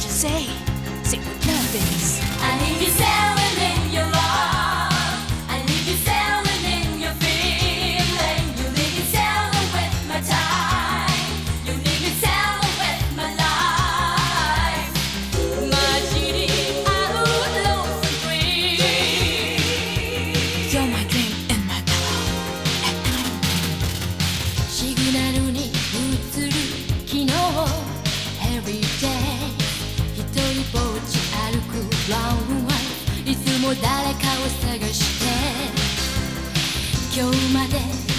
what you say. Say with love. I need you say. 誰かを探して。今日まで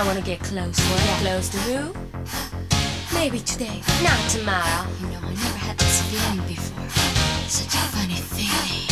I wanna get close. to yeah. close to who? Maybe today, not tomorrow. You know, I never had this feeling before. Such a funny feeling.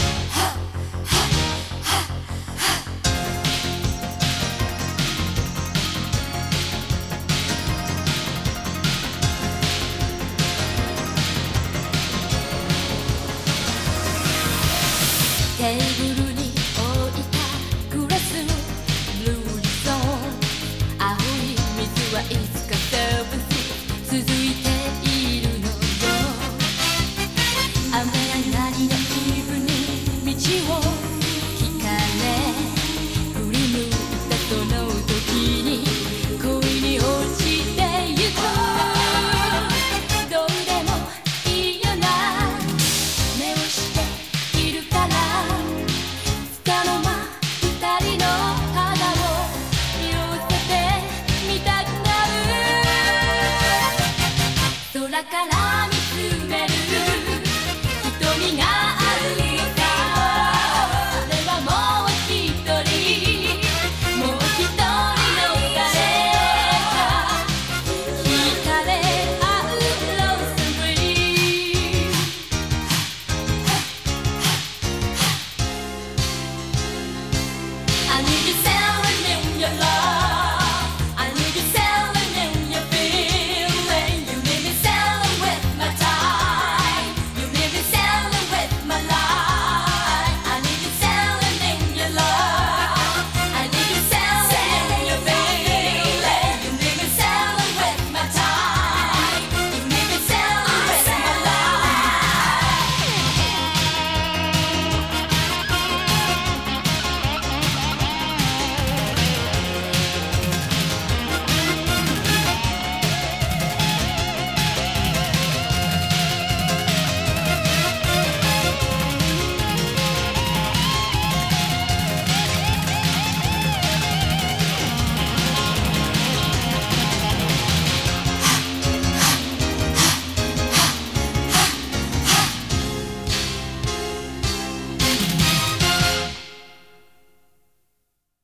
見つめる。瞳が